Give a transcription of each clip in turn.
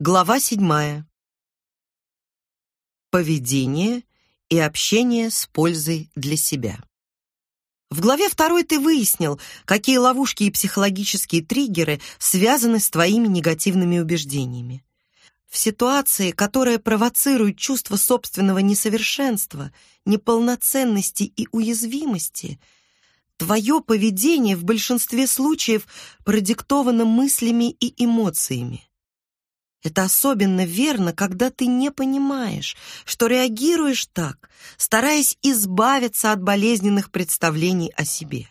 Глава седьмая. Поведение и общение с пользой для себя. В главе второй ты выяснил, какие ловушки и психологические триггеры связаны с твоими негативными убеждениями. В ситуации, которая провоцирует чувство собственного несовершенства, неполноценности и уязвимости, твое поведение в большинстве случаев продиктовано мыслями и эмоциями. Это особенно верно, когда ты не понимаешь, что реагируешь так, стараясь избавиться от болезненных представлений о себе.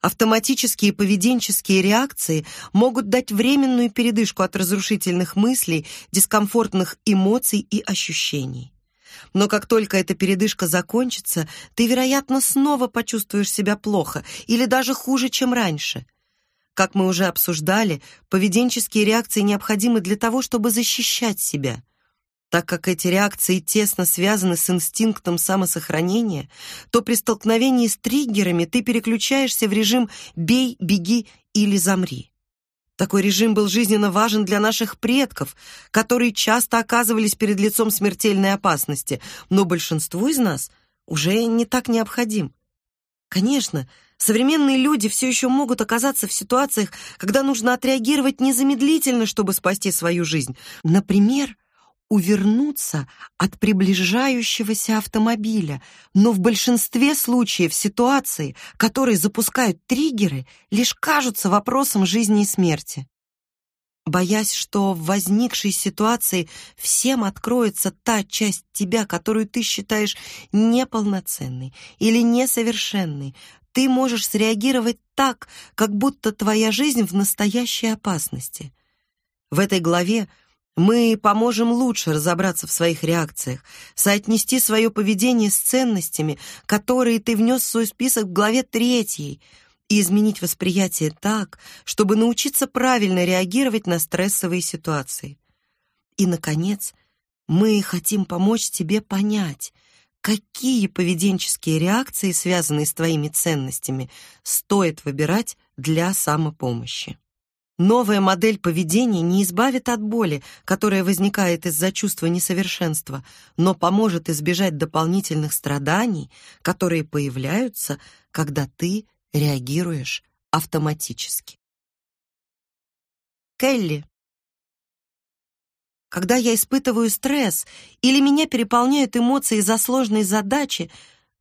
Автоматические поведенческие реакции могут дать временную передышку от разрушительных мыслей, дискомфортных эмоций и ощущений. Но как только эта передышка закончится, ты, вероятно, снова почувствуешь себя плохо или даже хуже, чем раньше. Как мы уже обсуждали, поведенческие реакции необходимы для того, чтобы защищать себя. Так как эти реакции тесно связаны с инстинктом самосохранения, то при столкновении с триггерами ты переключаешься в режим «бей», «беги» или «замри». Такой режим был жизненно важен для наших предков, которые часто оказывались перед лицом смертельной опасности, но большинству из нас уже не так необходим. Конечно, Современные люди все еще могут оказаться в ситуациях, когда нужно отреагировать незамедлительно, чтобы спасти свою жизнь. Например, увернуться от приближающегося автомобиля, но в большинстве случаев ситуации, которые запускают триггеры, лишь кажутся вопросом жизни и смерти. Боясь, что в возникшей ситуации всем откроется та часть тебя, которую ты считаешь неполноценной или несовершенной, ты можешь среагировать так, как будто твоя жизнь в настоящей опасности. В этой главе мы поможем лучше разобраться в своих реакциях, соотнести свое поведение с ценностями, которые ты внес в свой список в главе третьей, и изменить восприятие так, чтобы научиться правильно реагировать на стрессовые ситуации. И, наконец, мы хотим помочь тебе понять, какие поведенческие реакции, связанные с твоими ценностями, стоит выбирать для самопомощи. Новая модель поведения не избавит от боли, которая возникает из-за чувства несовершенства, но поможет избежать дополнительных страданий, которые появляются, когда ты реагируешь автоматически. Келли когда я испытываю стресс или меня переполняют эмоции из-за сложной задачи,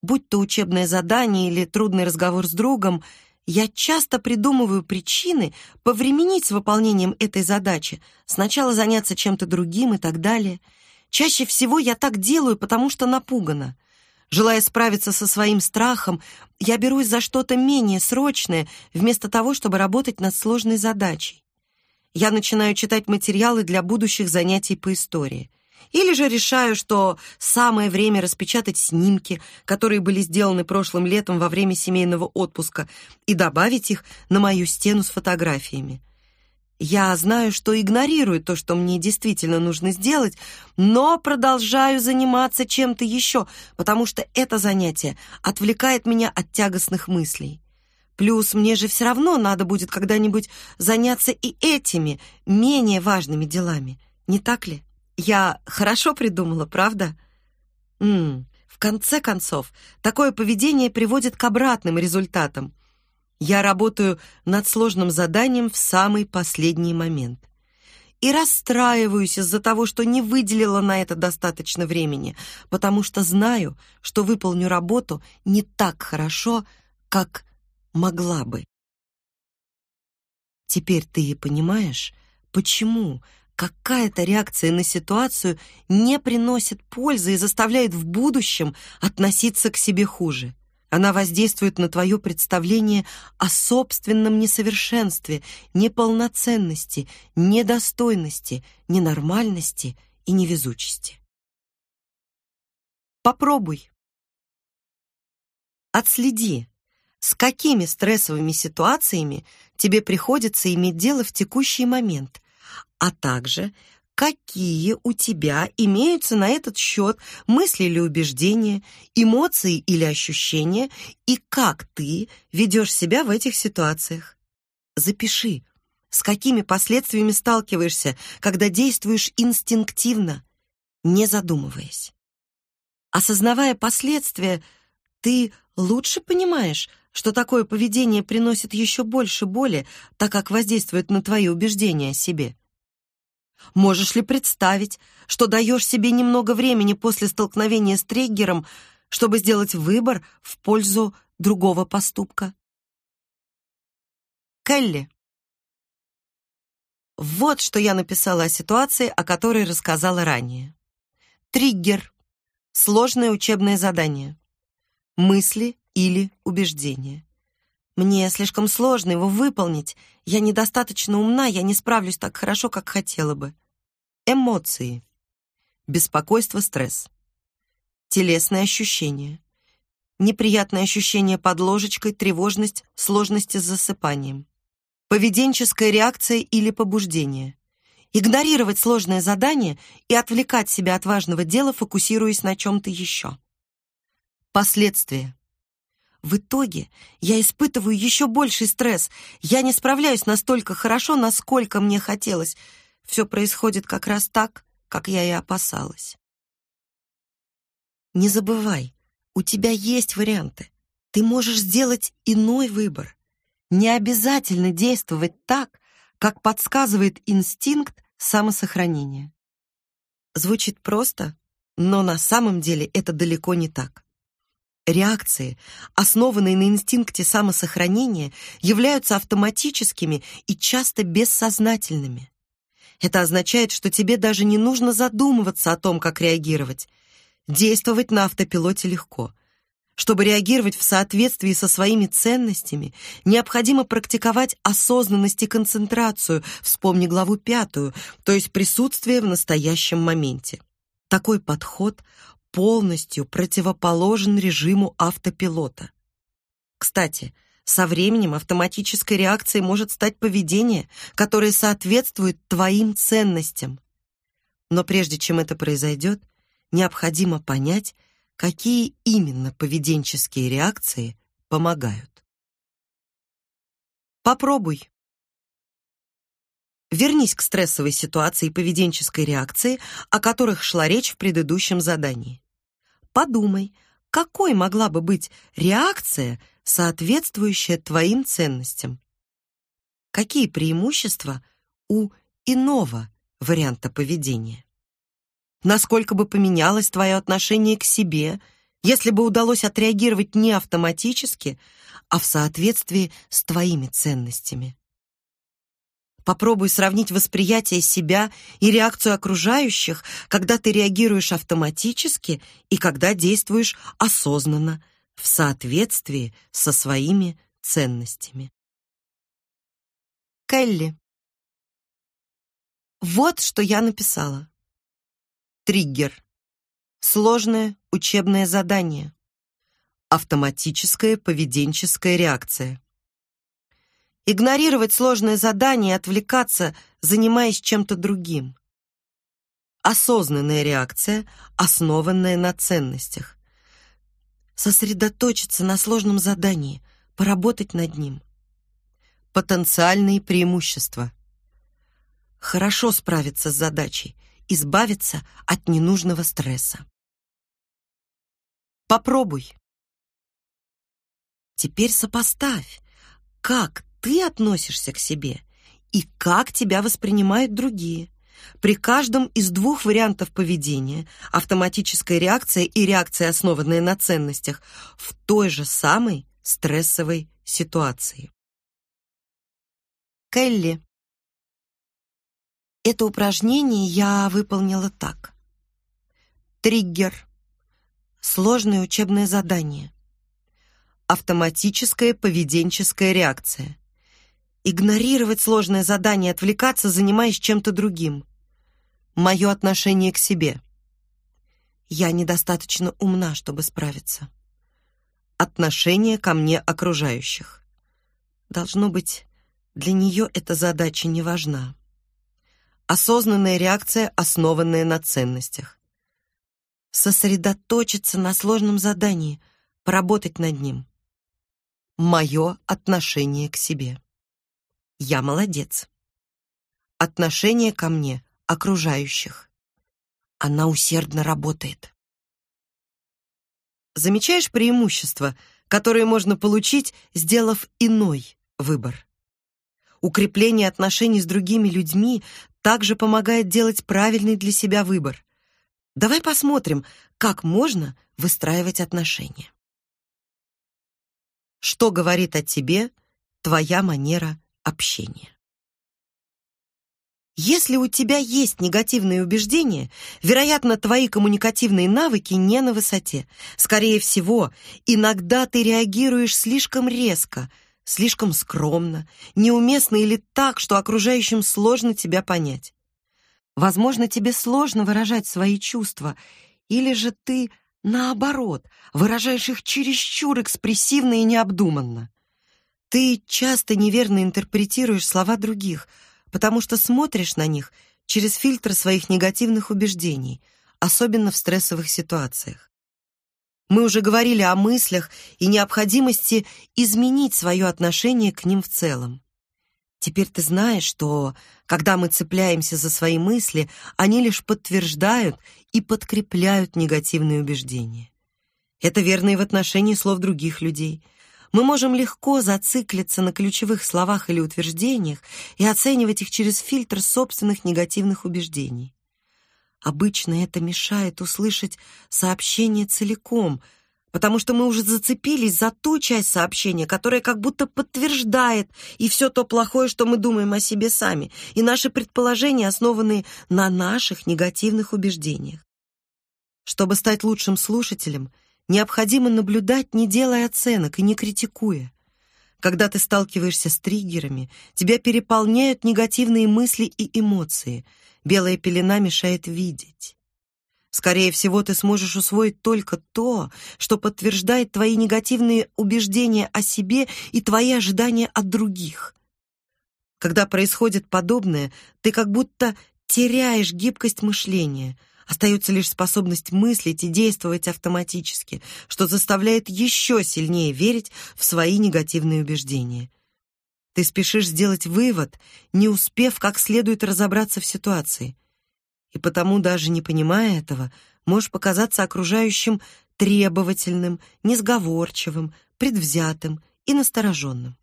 будь то учебное задание или трудный разговор с другом, я часто придумываю причины повременить с выполнением этой задачи, сначала заняться чем-то другим и так далее. Чаще всего я так делаю, потому что напугана. Желая справиться со своим страхом, я берусь за что-то менее срочное, вместо того, чтобы работать над сложной задачей я начинаю читать материалы для будущих занятий по истории. Или же решаю, что самое время распечатать снимки, которые были сделаны прошлым летом во время семейного отпуска, и добавить их на мою стену с фотографиями. Я знаю, что игнорирую то, что мне действительно нужно сделать, но продолжаю заниматься чем-то еще, потому что это занятие отвлекает меня от тягостных мыслей. Плюс мне же все равно надо будет когда-нибудь заняться и этими менее важными делами, не так ли? Я хорошо придумала, правда? М в конце концов, такое поведение приводит к обратным результатам. Я работаю над сложным заданием в самый последний момент. И расстраиваюсь из-за того, что не выделила на это достаточно времени, потому что знаю, что выполню работу не так хорошо, как могла бы. Теперь ты и понимаешь, почему какая-то реакция на ситуацию не приносит пользы и заставляет в будущем относиться к себе хуже. Она воздействует на твое представление о собственном несовершенстве, неполноценности, недостойности, ненормальности и невезучести. Попробуй. Отследи, с какими стрессовыми ситуациями тебе приходится иметь дело в текущий момент, а также какие у тебя имеются на этот счет мысли или убеждения, эмоции или ощущения, и как ты ведешь себя в этих ситуациях. Запиши, с какими последствиями сталкиваешься, когда действуешь инстинктивно, не задумываясь. Осознавая последствия, ты лучше понимаешь, что такое поведение приносит еще больше боли, так как воздействует на твои убеждения о себе. Можешь ли представить, что даешь себе немного времени после столкновения с триггером, чтобы сделать выбор в пользу другого поступка? Келли. Вот что я написала о ситуации, о которой рассказала ранее. Триггер. Сложное учебное задание. Мысли или убеждения. Мне слишком сложно его выполнить. Я недостаточно умна, я не справлюсь так хорошо, как хотела бы. Эмоции. Беспокойство, стресс. Телесные ощущения. Неприятное ощущение под ложечкой, тревожность, сложности с засыпанием. Поведенческая реакция или побуждение. Игнорировать сложное задание и отвлекать себя от важного дела, фокусируясь на чем-то еще. Последствия. В итоге я испытываю еще больший стресс. Я не справляюсь настолько хорошо, насколько мне хотелось. Все происходит как раз так, как я и опасалась. Не забывай, у тебя есть варианты. Ты можешь сделать иной выбор. Не обязательно действовать так, как подсказывает инстинкт самосохранения. Звучит просто, но на самом деле это далеко не так. Реакции, основанные на инстинкте самосохранения, являются автоматическими и часто бессознательными. Это означает, что тебе даже не нужно задумываться о том, как реагировать. Действовать на автопилоте легко. Чтобы реагировать в соответствии со своими ценностями, необходимо практиковать осознанность и концентрацию, вспомни главу пятую, то есть присутствие в настоящем моменте. Такой подход полностью противоположен режиму автопилота. Кстати, со временем автоматической реакцией может стать поведение, которое соответствует твоим ценностям. Но прежде чем это произойдет, необходимо понять, какие именно поведенческие реакции помогают. Попробуй. Вернись к стрессовой ситуации и поведенческой реакции, о которых шла речь в предыдущем задании. Подумай, какой могла бы быть реакция, соответствующая твоим ценностям? Какие преимущества у иного варианта поведения? Насколько бы поменялось твое отношение к себе, если бы удалось отреагировать не автоматически, а в соответствии с твоими ценностями? Попробуй сравнить восприятие себя и реакцию окружающих, когда ты реагируешь автоматически и когда действуешь осознанно, в соответствии со своими ценностями. Келли. Вот что я написала. Триггер. Сложное учебное задание. Автоматическая поведенческая реакция. Игнорировать сложное задание и отвлекаться, занимаясь чем-то другим. Осознанная реакция, основанная на ценностях. Сосредоточиться на сложном задании, поработать над ним. Потенциальные преимущества. Хорошо справиться с задачей, избавиться от ненужного стресса. Попробуй. Теперь сопоставь, как ты относишься к себе и как тебя воспринимают другие. При каждом из двух вариантов поведения, автоматическая реакция и реакция, основанная на ценностях, в той же самой стрессовой ситуации. Келли. Это упражнение я выполнила так. Триггер. Сложное учебное задание. Автоматическая поведенческая реакция. Игнорировать сложное задание, отвлекаться, занимаясь чем-то другим. Мое отношение к себе. Я недостаточно умна, чтобы справиться. Отношение ко мне окружающих. Должно быть, для нее эта задача не важна. Осознанная реакция, основанная на ценностях. Сосредоточиться на сложном задании, поработать над ним. Мое отношение к себе. Я молодец. отношение ко мне окружающих. Она усердно работает. Замечаешь преимущества, которые можно получить, сделав иной выбор? Укрепление отношений с другими людьми также помогает делать правильный для себя выбор. Давай посмотрим, как можно выстраивать отношения. Что говорит о тебе твоя манера общения? Если у тебя есть негативные убеждения, вероятно, твои коммуникативные навыки не на высоте. Скорее всего, иногда ты реагируешь слишком резко, слишком скромно, неуместно или так, что окружающим сложно тебя понять. Возможно, тебе сложно выражать свои чувства, или же ты, наоборот, выражаешь их чересчур экспрессивно и необдуманно. Ты часто неверно интерпретируешь слова других — потому что смотришь на них через фильтр своих негативных убеждений, особенно в стрессовых ситуациях. Мы уже говорили о мыслях и необходимости изменить свое отношение к ним в целом. Теперь ты знаешь, что, когда мы цепляемся за свои мысли, они лишь подтверждают и подкрепляют негативные убеждения. Это верно и в отношении слов других людей, мы можем легко зациклиться на ключевых словах или утверждениях и оценивать их через фильтр собственных негативных убеждений. Обычно это мешает услышать сообщение целиком, потому что мы уже зацепились за ту часть сообщения, которая как будто подтверждает и все то плохое, что мы думаем о себе сами, и наши предположения основаны на наших негативных убеждениях. Чтобы стать лучшим слушателем — необходимо наблюдать, не делая оценок и не критикуя. Когда ты сталкиваешься с триггерами, тебя переполняют негативные мысли и эмоции. Белая пелена мешает видеть. Скорее всего, ты сможешь усвоить только то, что подтверждает твои негативные убеждения о себе и твои ожидания от других. Когда происходит подобное, ты как будто теряешь гибкость мышления — Остается лишь способность мыслить и действовать автоматически, что заставляет еще сильнее верить в свои негативные убеждения. Ты спешишь сделать вывод, не успев как следует разобраться в ситуации. И потому, даже не понимая этого, можешь показаться окружающим требовательным, несговорчивым, предвзятым и настороженным.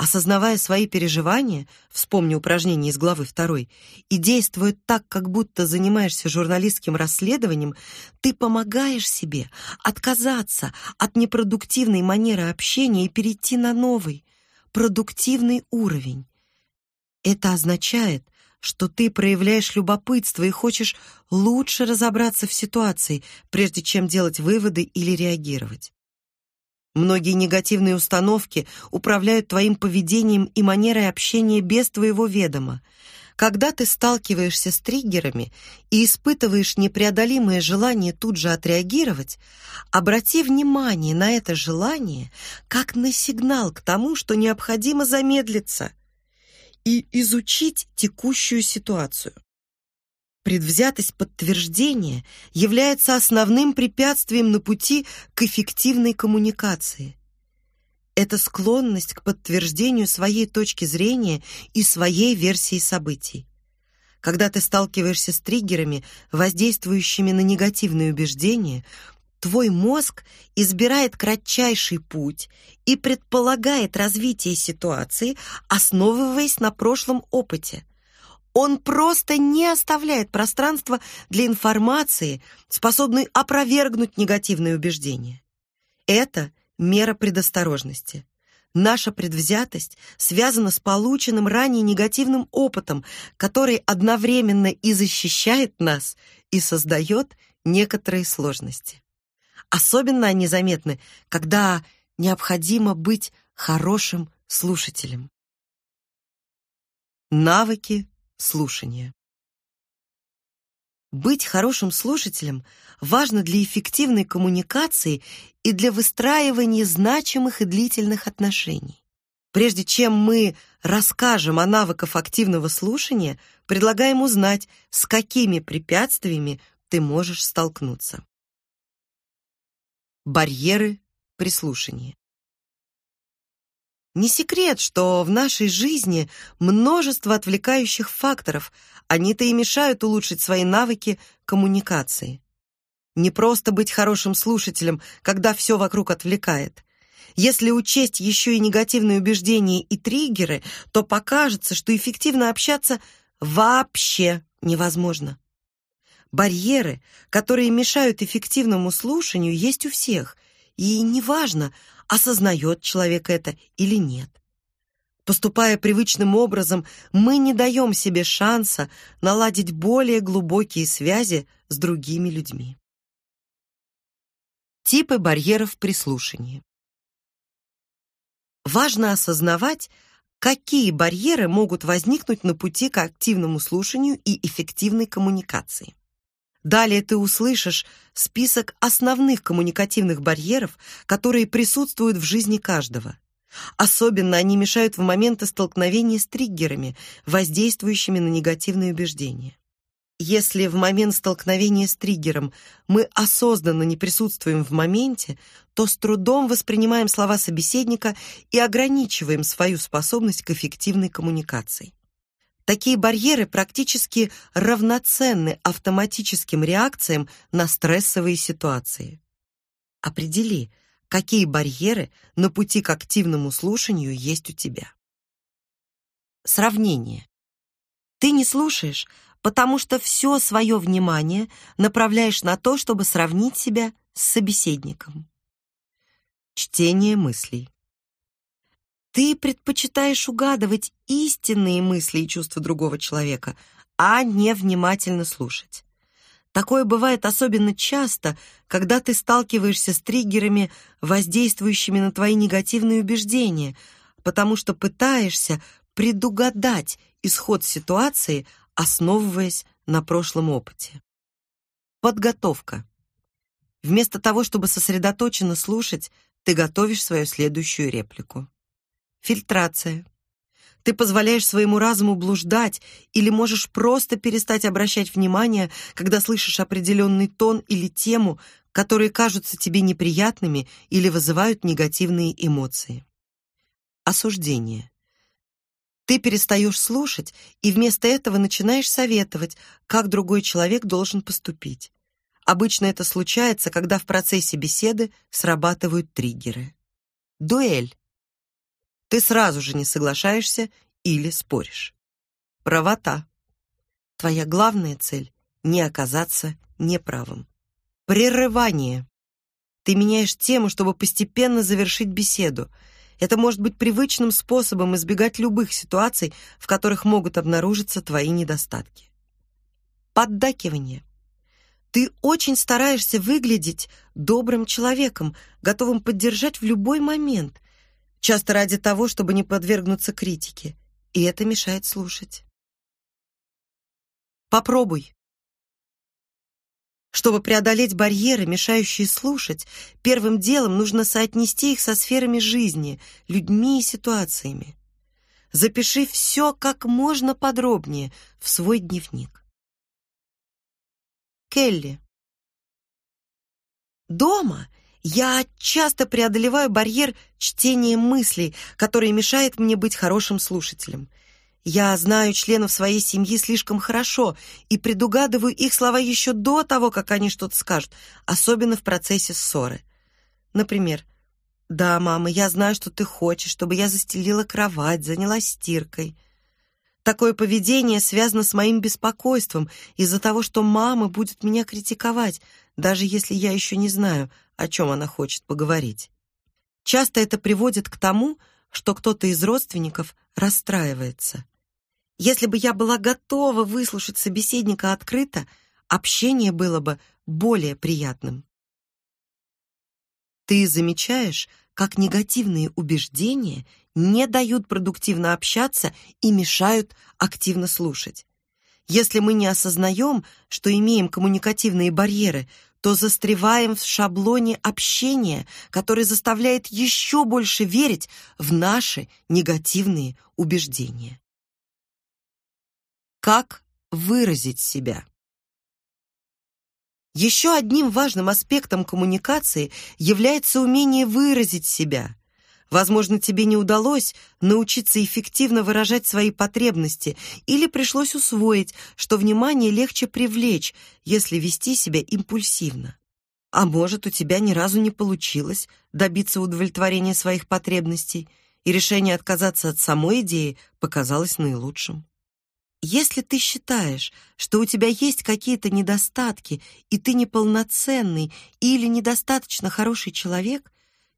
Осознавая свои переживания, вспомни упражнение из главы 2, и действуя так, как будто занимаешься журналистским расследованием, ты помогаешь себе отказаться от непродуктивной манеры общения и перейти на новый, продуктивный уровень. Это означает, что ты проявляешь любопытство и хочешь лучше разобраться в ситуации, прежде чем делать выводы или реагировать. Многие негативные установки управляют твоим поведением и манерой общения без твоего ведома. Когда ты сталкиваешься с триггерами и испытываешь непреодолимое желание тут же отреагировать, обрати внимание на это желание как на сигнал к тому, что необходимо замедлиться и изучить текущую ситуацию. Предвзятость подтверждения является основным препятствием на пути к эффективной коммуникации. Это склонность к подтверждению своей точки зрения и своей версии событий. Когда ты сталкиваешься с триггерами, воздействующими на негативные убеждения, твой мозг избирает кратчайший путь и предполагает развитие ситуации, основываясь на прошлом опыте. Он просто не оставляет пространства для информации, способной опровергнуть негативные убеждения. Это мера предосторожности. Наша предвзятость связана с полученным ранее негативным опытом, который одновременно и защищает нас, и создает некоторые сложности. Особенно они заметны, когда необходимо быть хорошим слушателем. Навыки слушания. Быть хорошим слушателем важно для эффективной коммуникации и для выстраивания значимых и длительных отношений. Прежде чем мы расскажем о навыках активного слушания, предлагаем узнать, с какими препятствиями ты можешь столкнуться. Барьеры при слушании. Не секрет, что в нашей жизни множество отвлекающих факторов. Они-то и мешают улучшить свои навыки коммуникации. Не просто быть хорошим слушателем, когда все вокруг отвлекает. Если учесть еще и негативные убеждения и триггеры, то покажется, что эффективно общаться вообще невозможно. Барьеры, которые мешают эффективному слушанию, есть у всех, и неважно, осознает человек это или нет. Поступая привычным образом, мы не даем себе шанса наладить более глубокие связи с другими людьми. Типы барьеров при слушании. Важно осознавать, какие барьеры могут возникнуть на пути к активному слушанию и эффективной коммуникации. Далее ты услышишь список основных коммуникативных барьеров, которые присутствуют в жизни каждого. Особенно они мешают в моменты столкновения с триггерами, воздействующими на негативные убеждения. Если в момент столкновения с триггером мы осознанно не присутствуем в моменте, то с трудом воспринимаем слова собеседника и ограничиваем свою способность к эффективной коммуникации. Такие барьеры практически равноценны автоматическим реакциям на стрессовые ситуации. Определи, какие барьеры на пути к активному слушанию есть у тебя. Сравнение. Ты не слушаешь, потому что все свое внимание направляешь на то, чтобы сравнить себя с собеседником. Чтение мыслей. Ты предпочитаешь угадывать истинные мысли и чувства другого человека, а не внимательно слушать. Такое бывает особенно часто, когда ты сталкиваешься с триггерами, воздействующими на твои негативные убеждения, потому что пытаешься предугадать исход ситуации, основываясь на прошлом опыте. Подготовка. Вместо того, чтобы сосредоточенно слушать, ты готовишь свою следующую реплику. Фильтрация. Ты позволяешь своему разуму блуждать или можешь просто перестать обращать внимание, когда слышишь определенный тон или тему, которые кажутся тебе неприятными или вызывают негативные эмоции. Осуждение. Ты перестаешь слушать и вместо этого начинаешь советовать, как другой человек должен поступить. Обычно это случается, когда в процессе беседы срабатывают триггеры. Дуэль. Ты сразу же не соглашаешься или споришь. Правота. Твоя главная цель — не оказаться неправым. Прерывание. Ты меняешь тему, чтобы постепенно завершить беседу. Это может быть привычным способом избегать любых ситуаций, в которых могут обнаружиться твои недостатки. Поддакивание. Ты очень стараешься выглядеть добрым человеком, готовым поддержать в любой момент, часто ради того, чтобы не подвергнуться критике, и это мешает слушать. Попробуй. Чтобы преодолеть барьеры, мешающие слушать, первым делом нужно соотнести их со сферами жизни, людьми и ситуациями. Запиши все как можно подробнее в свой дневник. Келли. Дома я часто преодолеваю барьер чтения мыслей, который мешает мне быть хорошим слушателем. Я знаю членов своей семьи слишком хорошо и предугадываю их слова еще до того, как они что-то скажут, особенно в процессе ссоры. Например, «Да, мама, я знаю, что ты хочешь, чтобы я застелила кровать, занялась стиркой». Такое поведение связано с моим беспокойством из-за того, что мама будет меня критиковать, даже если я еще не знаю, о чем она хочет поговорить. Часто это приводит к тому, что кто-то из родственников расстраивается. Если бы я была готова выслушать собеседника открыто, общение было бы более приятным. Ты замечаешь, как негативные убеждения не дают продуктивно общаться и мешают активно слушать. Если мы не осознаем, что имеем коммуникативные барьеры, то застреваем в шаблоне общения, который заставляет еще больше верить в наши негативные убеждения. Как выразить себя? Еще одним важным аспектом коммуникации является умение выразить себя. Возможно, тебе не удалось научиться эффективно выражать свои потребности или пришлось усвоить, что внимание легче привлечь, если вести себя импульсивно. А может, у тебя ни разу не получилось добиться удовлетворения своих потребностей, и решение отказаться от самой идеи показалось наилучшим. Если ты считаешь, что у тебя есть какие-то недостатки, и ты неполноценный или недостаточно хороший человек,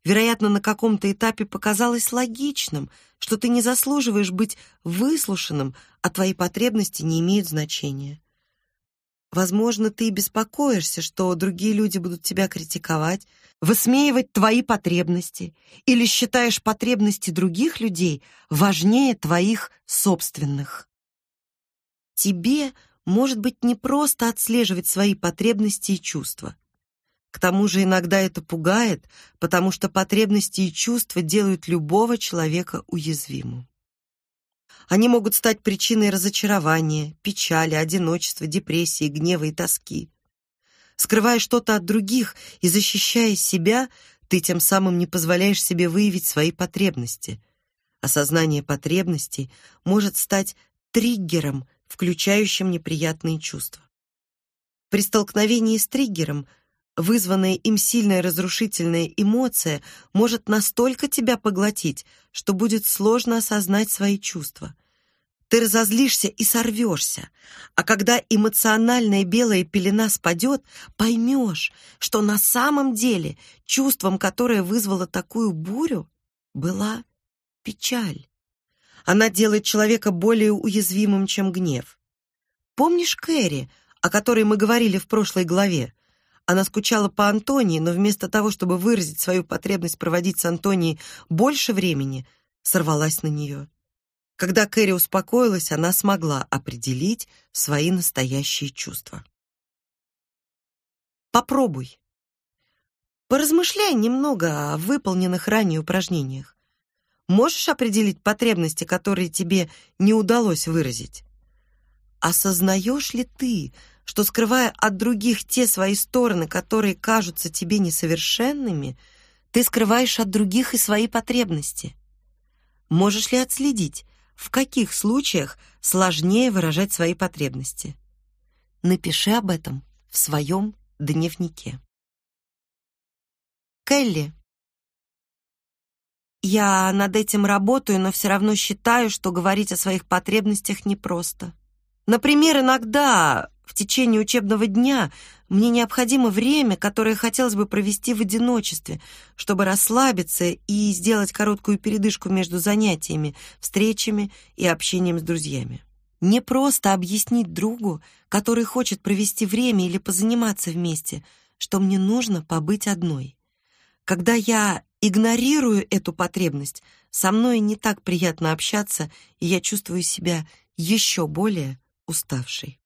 Вероятно, на каком-то этапе показалось логичным, что ты не заслуживаешь быть выслушанным, а твои потребности не имеют значения. Возможно, ты беспокоишься, что другие люди будут тебя критиковать, высмеивать твои потребности, или считаешь потребности других людей важнее твоих собственных. Тебе может быть не просто отслеживать свои потребности и чувства. К тому же иногда это пугает, потому что потребности и чувства делают любого человека уязвимым. Они могут стать причиной разочарования, печали, одиночества, депрессии, гнева и тоски. Скрывая что-то от других и защищая себя, ты тем самым не позволяешь себе выявить свои потребности. Осознание потребностей может стать триггером, включающим неприятные чувства. При столкновении с триггером – Вызванная им сильная разрушительная эмоция может настолько тебя поглотить, что будет сложно осознать свои чувства. Ты разозлишься и сорвешься, а когда эмоциональная белая пелена спадет, поймешь, что на самом деле чувством, которое вызвало такую бурю, была печаль. Она делает человека более уязвимым, чем гнев. Помнишь Кэрри, о которой мы говорили в прошлой главе? Она скучала по Антонии, но вместо того, чтобы выразить свою потребность проводить с Антонией больше времени, сорвалась на нее. Когда Кэрри успокоилась, она смогла определить свои настоящие чувства. Попробуй. Поразмышляй немного о выполненных ранее упражнениях. Можешь определить потребности, которые тебе не удалось выразить? Осознаешь ли ты, что, скрывая от других те свои стороны, которые кажутся тебе несовершенными, ты скрываешь от других и свои потребности. Можешь ли отследить, в каких случаях сложнее выражать свои потребности? Напиши об этом в своем дневнике. Келли. Я над этим работаю, но все равно считаю, что говорить о своих потребностях непросто. Например, иногда в течение учебного дня мне необходимо время, которое хотелось бы провести в одиночестве, чтобы расслабиться и сделать короткую передышку между занятиями, встречами и общением с друзьями. Не просто объяснить другу, который хочет провести время или позаниматься вместе, что мне нужно побыть одной. Когда я игнорирую эту потребность, со мной не так приятно общаться, и я чувствую себя еще более уставшей.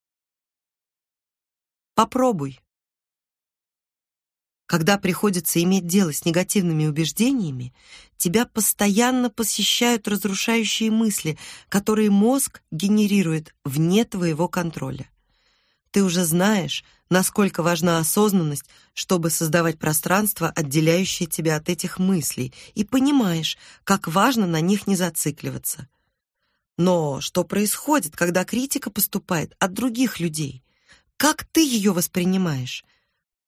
Попробуй. Когда приходится иметь дело с негативными убеждениями, тебя постоянно посещают разрушающие мысли, которые мозг генерирует вне твоего контроля. Ты уже знаешь, насколько важна осознанность, чтобы создавать пространство, отделяющее тебя от этих мыслей, и понимаешь, как важно на них не зацикливаться. Но что происходит, когда критика поступает от других людей? Как ты ее воспринимаешь?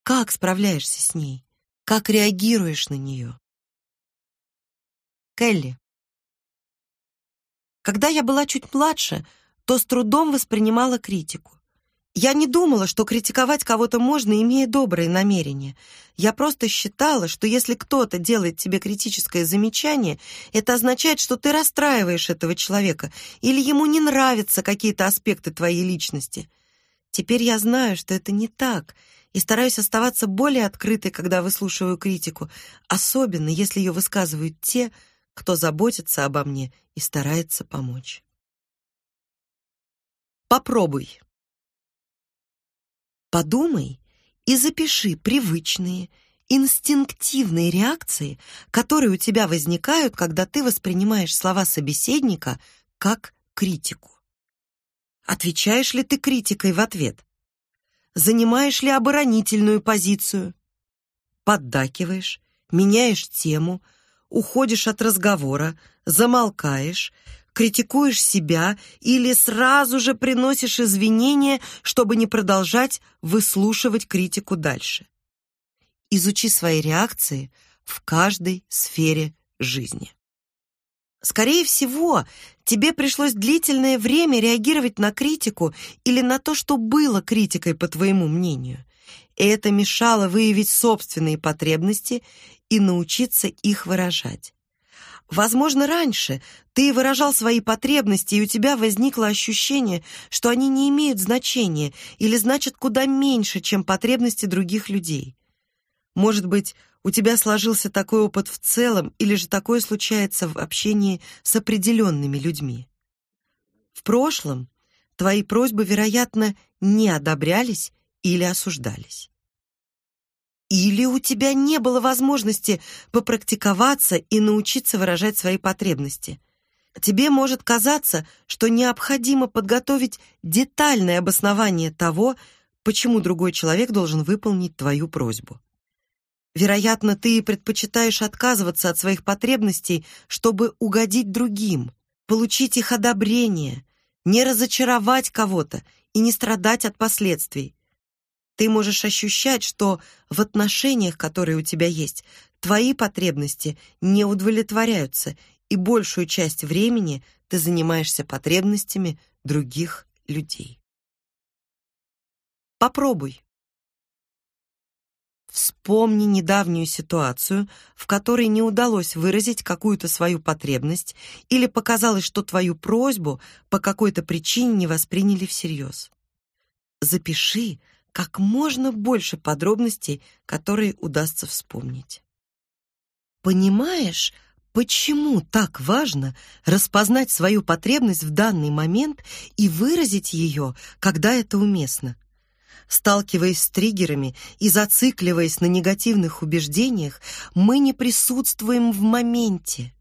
Как справляешься с ней? Как реагируешь на нее? Келли. Когда я была чуть младше, то с трудом воспринимала критику. Я не думала, что критиковать кого-то можно, имея добрые намерения. Я просто считала, что если кто-то делает тебе критическое замечание, это означает, что ты расстраиваешь этого человека или ему не нравятся какие-то аспекты твоей личности. Теперь я знаю, что это не так, и стараюсь оставаться более открытой, когда выслушиваю критику, особенно если ее высказывают те, кто заботится обо мне и старается помочь. Попробуй. Подумай и запиши привычные, инстинктивные реакции, которые у тебя возникают, когда ты воспринимаешь слова собеседника как критику. Отвечаешь ли ты критикой в ответ? Занимаешь ли оборонительную позицию? Поддакиваешь, меняешь тему, уходишь от разговора, замолкаешь, критикуешь себя или сразу же приносишь извинения, чтобы не продолжать выслушивать критику дальше. Изучи свои реакции в каждой сфере жизни. Скорее всего, тебе пришлось длительное время реагировать на критику или на то, что было критикой, по твоему мнению. И это мешало выявить собственные потребности и научиться их выражать. Возможно, раньше ты выражал свои потребности, и у тебя возникло ощущение, что они не имеют значения или значат куда меньше, чем потребности других людей. Может быть, у тебя сложился такой опыт в целом, или же такое случается в общении с определенными людьми. В прошлом твои просьбы, вероятно, не одобрялись или осуждались. Или у тебя не было возможности попрактиковаться и научиться выражать свои потребности. Тебе может казаться, что необходимо подготовить детальное обоснование того, почему другой человек должен выполнить твою просьбу. Вероятно, ты предпочитаешь отказываться от своих потребностей, чтобы угодить другим, получить их одобрение, не разочаровать кого-то и не страдать от последствий. Ты можешь ощущать, что в отношениях, которые у тебя есть, твои потребности не удовлетворяются, и большую часть времени ты занимаешься потребностями других людей. Попробуй. Вспомни недавнюю ситуацию, в которой не удалось выразить какую-то свою потребность или показалось, что твою просьбу по какой-то причине не восприняли всерьез. Запиши как можно больше подробностей, которые удастся вспомнить. Понимаешь, почему так важно распознать свою потребность в данный момент и выразить ее, когда это уместно? Сталкиваясь с триггерами и зацикливаясь на негативных убеждениях, мы не присутствуем в моменте.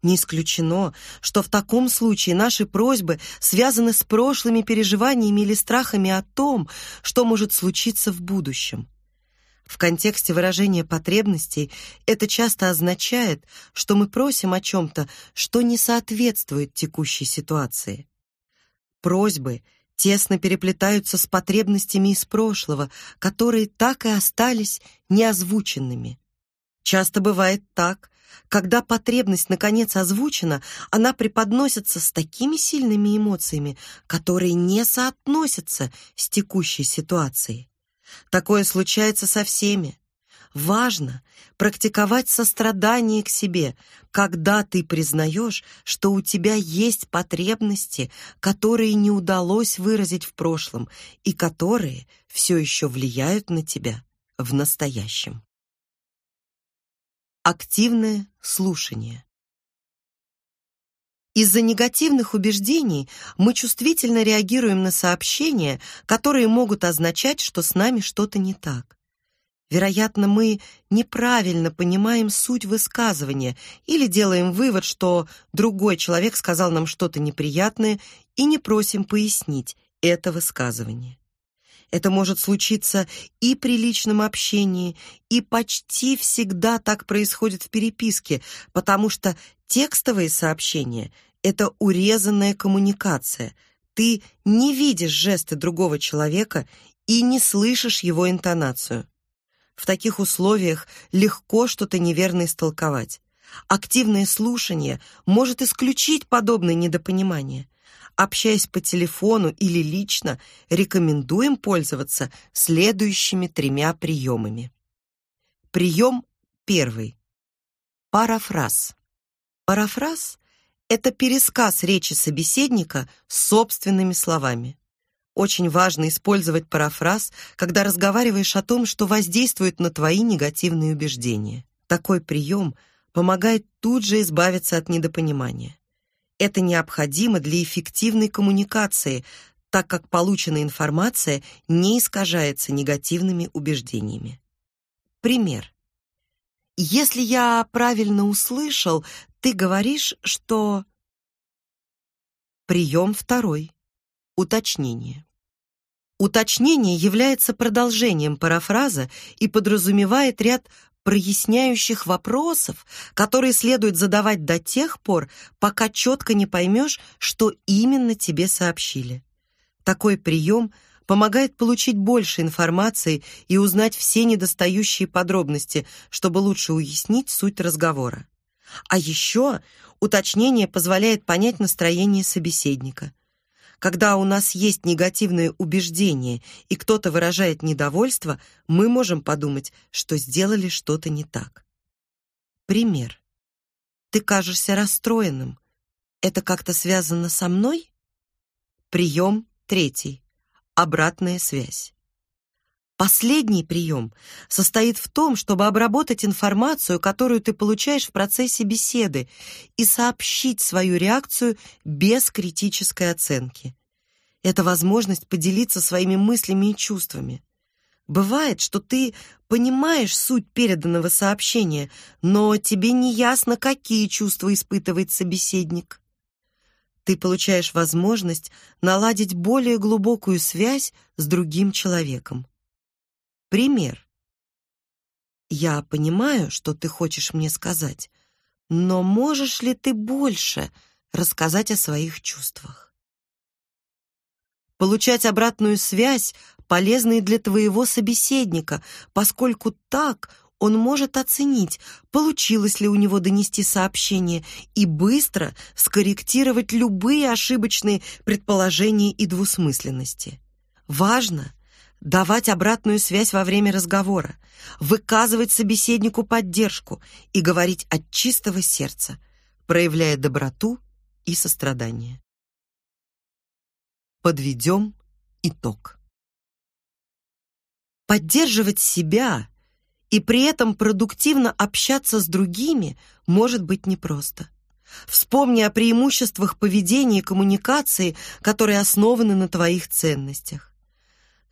Не исключено, что в таком случае наши просьбы связаны с прошлыми переживаниями или страхами о том, что может случиться в будущем. В контексте выражения потребностей это часто означает, что мы просим о чем то что не соответствует текущей ситуации. Просьбы тесно переплетаются с потребностями из прошлого, которые так и остались неозвученными. Часто бывает так, когда потребность наконец озвучена, она преподносится с такими сильными эмоциями, которые не соотносятся с текущей ситуацией. Такое случается со всеми. Важно практиковать сострадание к себе, когда ты признаешь, что у тебя есть потребности, которые не удалось выразить в прошлом и которые все еще влияют на тебя в настоящем. Активное слушание. Из-за негативных убеждений мы чувствительно реагируем на сообщения, которые могут означать, что с нами что-то не так. Вероятно, мы неправильно понимаем суть высказывания или делаем вывод, что другой человек сказал нам что-то неприятное и не просим пояснить это высказывание. Это может случиться и при личном общении, и почти всегда так происходит в переписке, потому что текстовые сообщения это урезанная коммуникация. Ты не видишь жесты другого человека и не слышишь его интонацию. В таких условиях легко что-то неверно истолковать. Активное слушание может исключить подобные недопонимания. Общаясь по телефону или лично, рекомендуем пользоваться следующими тремя приемами. Прием первый. Парафраз. Парафраз это пересказ речи собеседника собственными словами. Очень важно использовать парафраз, когда разговариваешь о том, что воздействует на твои негативные убеждения. Такой прием помогает тут же избавиться от недопонимания. Это необходимо для эффективной коммуникации, так как полученная информация не искажается негативными убеждениями. Пример. Если я правильно услышал, ты говоришь, что Прием второй. Уточнение. Уточнение является продолжением парафраза и подразумевает ряд проясняющих вопросов, которые следует задавать до тех пор, пока четко не поймешь, что именно тебе сообщили. Такой прием помогает получить больше информации и узнать все недостающие подробности, чтобы лучше уяснить суть разговора. А еще уточнение позволяет понять настроение собеседника. Когда у нас есть негативные убеждения и кто-то выражает недовольство, мы можем подумать, что сделали что-то не так. Пример. Ты кажешься расстроенным. Это как-то связано со мной? Прием третий. Обратная связь. Последний прием состоит в том, чтобы обработать информацию, которую ты получаешь в процессе беседы, и сообщить свою реакцию без критической оценки. Это возможность поделиться своими мыслями и чувствами. Бывает, что ты понимаешь суть переданного сообщения, но тебе не ясно, какие чувства испытывает собеседник. Ты получаешь возможность наладить более глубокую связь с другим человеком. Пример. Я понимаю, что ты хочешь мне сказать, но можешь ли ты больше рассказать о своих чувствах? Получать обратную связь полезно и для твоего собеседника, поскольку так он может оценить, получилось ли у него донести сообщение и быстро скорректировать любые ошибочные предположения и двусмысленности. Важно давать обратную связь во время разговора, выказывать собеседнику поддержку и говорить от чистого сердца, проявляя доброту и сострадание. Подведем итог. Поддерживать себя и при этом продуктивно общаться с другими может быть непросто. Вспомни о преимуществах поведения и коммуникации, которые основаны на твоих ценностях.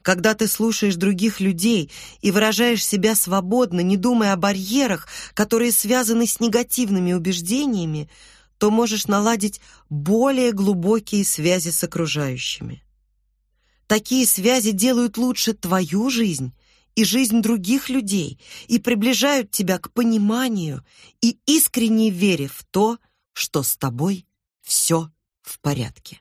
Когда ты слушаешь других людей и выражаешь себя свободно, не думая о барьерах, которые связаны с негативными убеждениями, то можешь наладить более глубокие связи с окружающими. Такие связи делают лучше твою жизнь и жизнь других людей и приближают тебя к пониманию и искренней вере в то, что с тобой все в порядке.